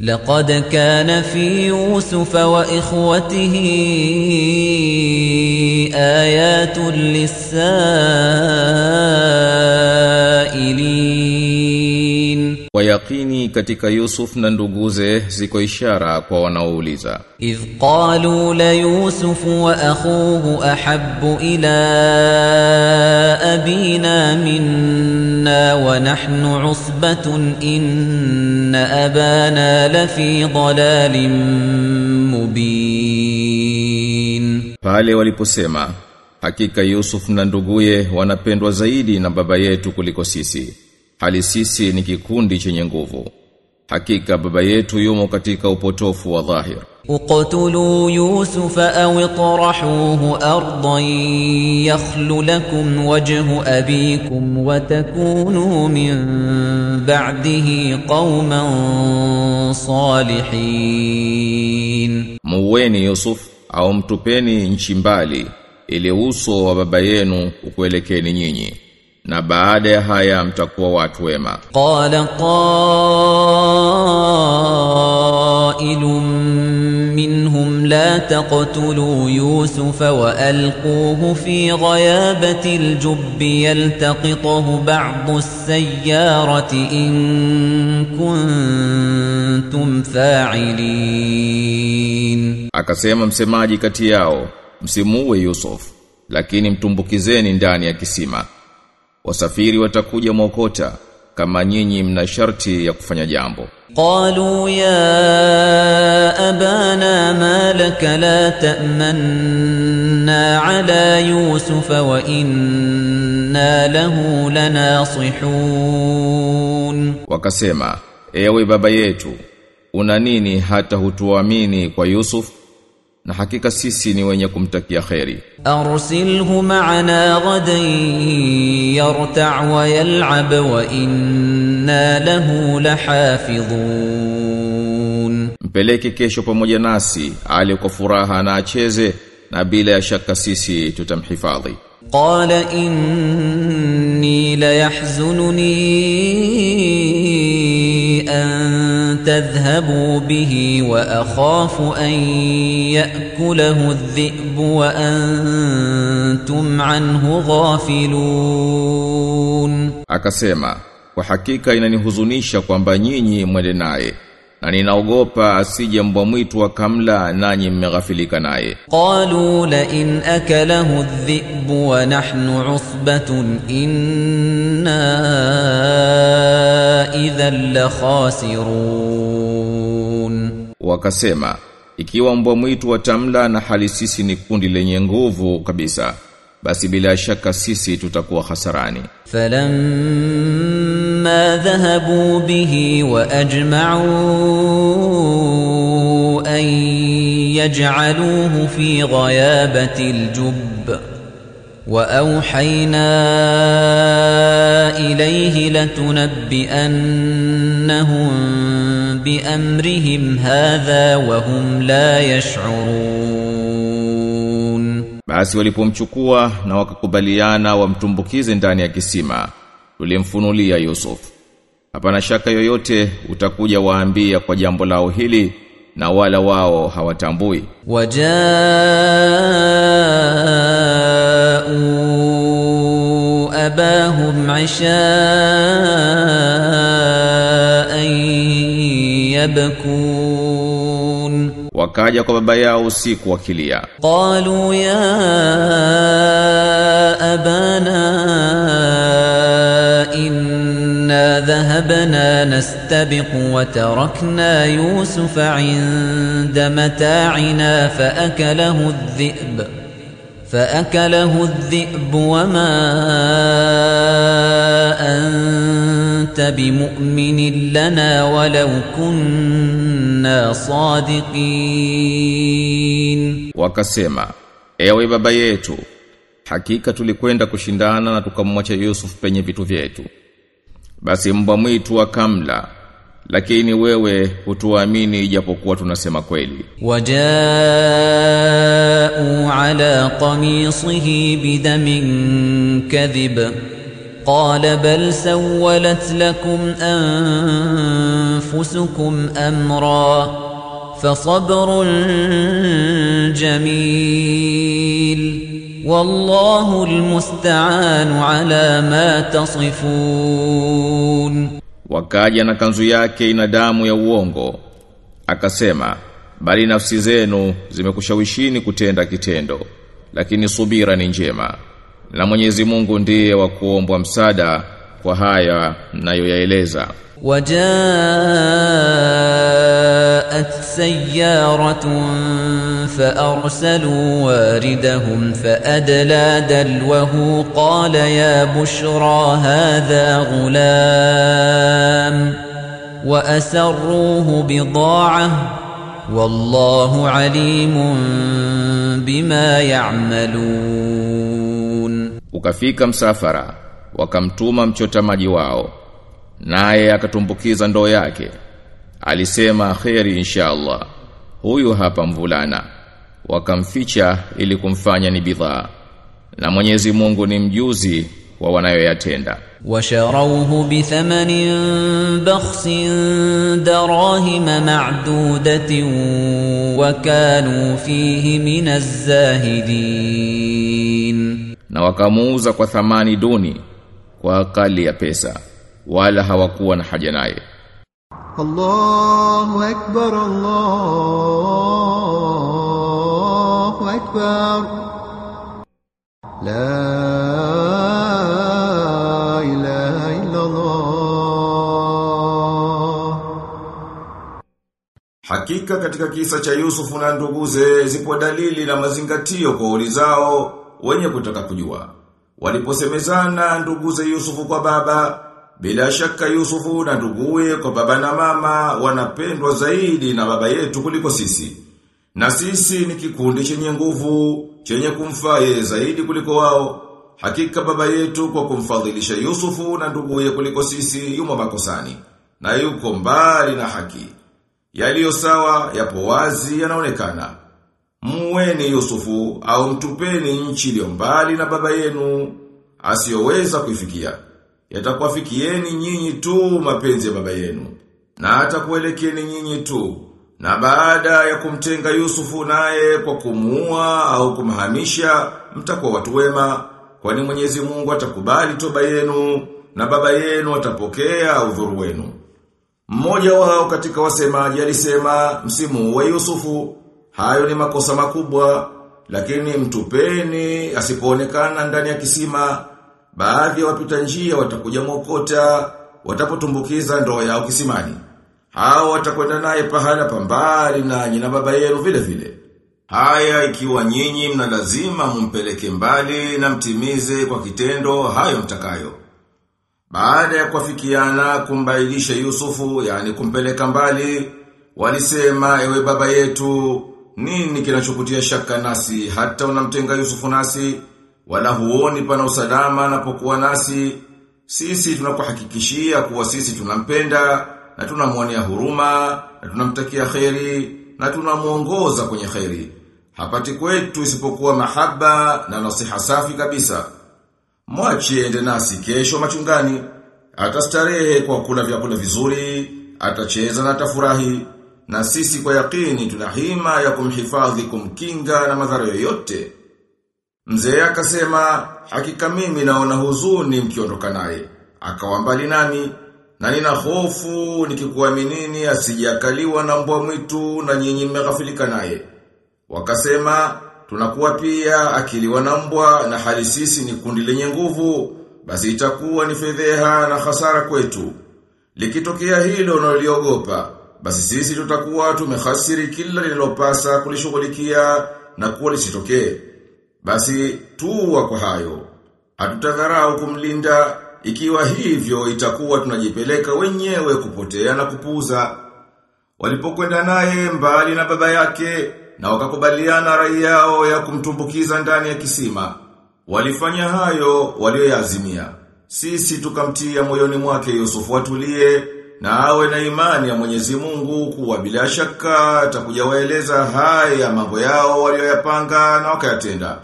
لقد كان في يوسف وإخوته آيات للسائلين. ويقيني كتك يوسف نندقوزه زكو إشارة ونوليزا إذ قالوا ليوسف وأخوه أحب إلى أبينا منا. منا ونحن عصبة إن أبانا لفي ضلال مبين Pale waliposema hakika Yusuf na nduguye wanapendwa zaidi na baba yetu kuliko sisi. Hali sisi ni kikundi chenye nguvu. hakika baba yetu yumo katika upotofu wa dhahir. Uqtulu yusuf aw tarahuhu ardan yakhlu lakum wajhu abikum wa takunu min ba'dihi qauman salihin. Muweni yusuf au mtupeni nchi mbali ili uso wa baba yenu ukuelekeni nyinyi. Na baada ya haya mtakuwa watu wema. قال قائل منهم لا تقتلوا يوسف وألقوه في غيابة الجب يلتقطه بعض السيارة إن كنتم فاعلين Akasema msemaji kati yao, msimuue Yusuf, lakini mtumbukizeni ndani ya kisima. wasafiri watakuja mwokota kama nyinyi mna sharti ya kufanya jambo. Qalu ya abana ma la ta'manna ala yusuf wa inna lahu lanasihun. Wakasema ewe baba yetu una nini hata hutuamini kwa yusuf? na hakika sisi ni wenye kumtakia kheri. Arsilhu ma'ana ghadan yarta' wa yal'ab wa inna lahu lahafidhun, mpeleke kesho pamoja nasi ale kwa furaha na acheze, na bila ya shaka sisi tutamhifadhi. Qala inni la yahzununi an تذهبوا به وأخاف أن يأكله الذئب وأنتم عنه غافلون Akasema, kwa hakika inanihuzunisha kwamba nyinyi mwende naye, na ninaogopa asije mbwa mwitu akamla nanyi mmeghafilika naye. Qalu la in akalahu dhi'b wa nahnu 'usbatun inna idhan la khasirun. Wakasema ikiwa mbwa mwitu watamla na hali sisi ni kundi lenye nguvu kabisa basi bila shaka sisi tutakuwa hasarani. Falam فلما ذهبوا به وأجمعوا أن يجعلوه في غيابة الجب وأوحينا إليه لتنبئنهم بأمرهم هذا وهم لا يشعرون Basi walipomchukua na wakakubaliana wamtumbukize ndani ya kisima, tulimfunulia Yusuf hapana shaka yoyote utakuja waambia kwa jambo lao hili na wala wao hawatambui. Wajau abahum isha yabkun. Wakaja kwa baba yao usiku wakilia. Qalu ya abana ذهبنا نستبق وتركنا يوسف عند متاعنا فأكله الذئب فأكله الذئب وما أنت بمؤمن لنا ولو كنا صادقين. وكسما ewe baba yetu hakika tulikwenda kushindana na tukamwacha yusuf penye vitu vyetu. Basi mbwa mwitu akamla, lakini wewe hutuamini ijapokuwa tunasema kweli. وجاءوا على قميصه بدم كذب قال بل سولت لكم أنفسكم أمرا فصبر جميل والله المستعان على ما تصفون Wakaja na kanzu yake ina damu ya uongo. Akasema, bali nafsi zenu zimekushawishini kutenda kitendo, lakini subira ni njema. Na Mwenyezi Mungu ndiye wa kuombwa msaada kwa haya mnayoyaeleza. وجاءت سيارة فأرسلوا واردهم فأدلى دلوه قال يا بشرى هذا غلام وأسروه بضاعة والله عليم بما يعملون Ukafika msafara, wakamtuma mchota maji wao naye akatumbukiza ndoo yake. Alisema khairi inshallah huyu hapa mvulana. Wakamficha ili kumfanya ni bidhaa na Mwenyezi Mungu ni mjuzi wa wanayoyatenda. Washarauhu bithamanin bakhsin darahima ma'dudatin wa kanu fihi minaz zahidin na wakamuuza kwa thamani duni kwa akali ya pesa wala hawakuwa na haja naye. Allahu akbar Allahu akbar. La ilaha illa Allah Hakika katika kisa cha Yusufu na nduguze zipo dalili na mazingatio kwa ulizao wenye kutaka kujua. Waliposemezana nduguze Yusufu kwa baba, bila shaka Yusufu na nduguye kwa baba na mama wanapendwa zaidi na baba yetu kuliko sisi. Na sisi ni kikundi chenye nguvu, chenye kumfaye zaidi kuliko wao. Hakika baba yetu kwa kumfadhilisha Yusufu na nduguye kuliko sisi yumo makosani. Na yuko mbali na haki. Yaliyo sawa, yapo wazi, yanaonekana. Muweni Yusufu au mtupeni nchi iliyo mbali na baba yenu asiyoweza kuifikia. Yatakuwafikieni nyinyi tu mapenzi ya baba yenu na atakuelekeni nyinyi tu. Na baada ya kumtenga Yusufu naye kwa kumuua au kumhamisha mtakuwa watu wema kwani Mwenyezi Mungu atakubali toba yenu na baba yenu atapokea udhuru wenu. Mmoja wao katika wasemaji alisema msimu wa Yusufu, hayo ni makosa makubwa, lakini mtupeni asipoonekana ndani ya kisima, baadhi ya wapita njia watakuja mwokota, watapotumbukiza ndoa yao kisimani. Hao watakwenda naye pahala pambali nanyi na baba yenu vile vile. Haya ikiwa nyinyi mna lazima mumpeleke mbali na mtimize kwa kitendo hayo mtakayo. Baada ya kuafikiana kumbailisha Yusufu, yani kumpeleka mbali, walisema ewe baba yetu, nini kinachokutia shaka nasi hata unamtenga Yusufu nasi, wala huoni pana usalama anapokuwa nasi, sisi tunakuhakikishia kuwa sisi tunampenda, na tunamwonea huruma, na tunamtakia kheri, na tunamuongoza kwenye kheri. Hapati kwetu isipokuwa mahaba na nasiha safi kabisa. Mwache ende nasi kesho machungani. Atastarehe kwa kula vyakula vizuri, atacheza na atafurahi. Na sisi kwa yakini tuna hima ya kumhifadhi kumkinga na madhara yoyote. Mzee akasema, hakika mimi naona huzuni mkiondoka naye. Akawa mbali nami, na nina hofu nikikuaminini asijakaliwa na mbwa mwitu na nyinyi mmeghafilika naye. Wakasema, tunakuwa pia akiliwa na mbwa na hali sisi ni kundi lenye nguvu, basi itakuwa ni fedheha na hasara kwetu. Likitokea hilo unaloliogopa, basi sisi tutakuwa tumehasiri kila linalopasa kulishughulikia na kuwa lisitokee. Basi tuwa kwa hayo. Hatutadharau kumlinda ikiwa hivyo itakuwa tunajipeleka wenyewe kupotea na kupuza. Walipokwenda naye mbali na baba yake na wakakubaliana rai yao ya kumtumbukiza ndani ya kisima. Walifanya hayo walioyaazimia. Sisi tukamtia moyoni mwake Yusufu atulie na awe na imani ya Mwenyezi Mungu kuwa bila shaka atakuja waeleza haya mambo yao walioyapanga na wakayatenda.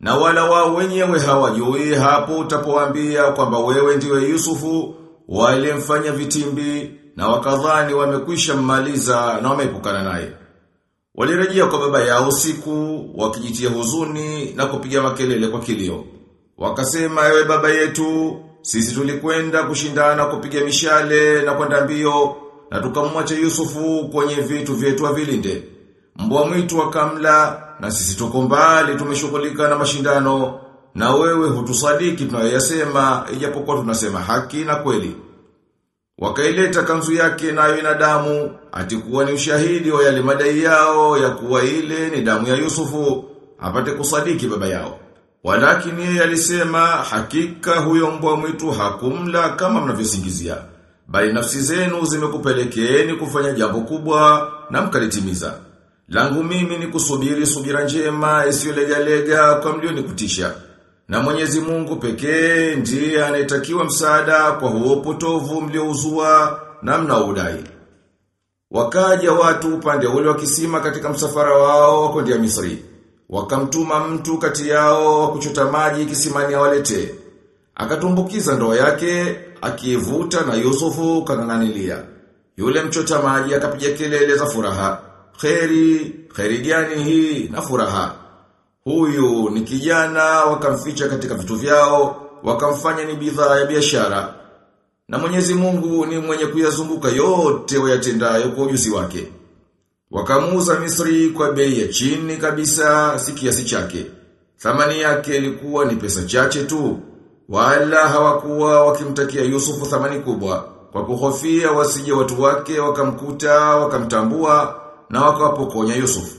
Na wala wao wenyewe hawajui hapo utapowaambia kwamba wewe ndiwe Yusufu walimfanya vitimbi na wakadhani wamekwisha mmaliza na wameepukana naye. Walirejea kwa baba yao usiku wakijitia huzuni na kupiga makelele kwa kilio. Wakasema ewe baba yetu, sisi tulikwenda kushindana kupiga mishale na kwenda mbio na tukamwacha Yusufu kwenye vitu vyetu vilinde. Mbwa mwitu akamla na sisi tuko mbali tumeshughulika na mashindano na wewe hutusadiki tunayoyasema ijapokuwa tunasema haki na kweli. Wakaileta kanzu yake nayo ina damu, atikuwa ni ushahidi wa yale madai yao ya kuwa ile ni damu ya Yusufu, apate kusadiki baba yao. Walakini yeye alisema hakika huyo mbwa mwitu hakumla kama mnavyosingizia. Bali nafsi zenu zimekupelekeeni kufanya jambo kubwa na mkalitimiza. Langu mimi ni kusubiri subira njema isiyolegalega kwa mlio kutisha. Na Mwenyezi Mungu pekee ndiye anayetakiwa msaada kwa huo potovu mliouzua na mnaudai. Wakaja watu upande ule wa kisima katika msafara wao wa kwenda Misri. Wakamtuma mtu kati yao kuchota maji kisimani awalete. Akatumbukiza ndoo yake, akivuta na Yusufu kanganilia Yule mchota maji akapiga kelele za furaha. Kheri, kheri gani hii na furaha. Huyu ni kijana wakamficha katika vitu vyao, wakamfanya ni bidhaa ya biashara. Na Mwenyezi Mungu ni mwenye kuyazunguka yote wayatendayo kwa ujuzi wake. Wakamuuza Misri kwa bei ya chini kabisa si kiasi chake. Thamani yake ilikuwa ni pesa chache tu. Wala hawakuwa wakimtakia Yusufu thamani kubwa. Kwa kuhofia wasije watu wake wakamkuta, wakamtambua na wakawapokonya Yusufu.